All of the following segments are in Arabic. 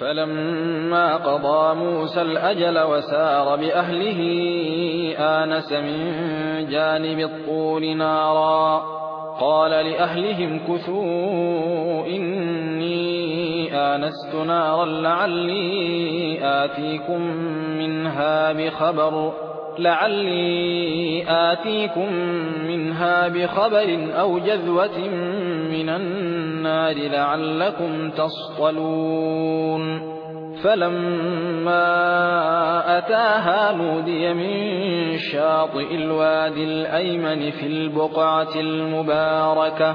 فَلَمَّا قَضَىٰ مُوسَى الْأَجَلَ وَسَارَ بِأَهْلِهِ آنَسَ مِن جَانِبِ الطُّورِ نَارًا. قَالَ لِأَهْلِهِ امْكُثُوا إِنِّي آنَسْتُ نَارًا لَّعَلِّي آتِيكُم مِّنْهَا بِخَبَرٍ لعلي آتيكم منها بخبر أو جذوة من النار لعلكم تصطلون. فلما أتاها نودي من شاطئ الوادي الأيمن في البقعة المباركة.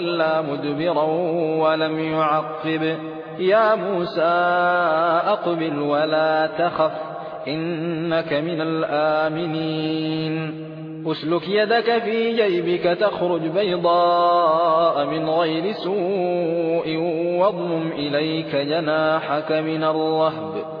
ولا مدبرا ولم يعقب. يا موسى أقبل ولا تخف إنك من الآمنين. أسلك يدك في جيبك تخرج بيضاء من غير سوء واضمم إليك جناحك من الرهب.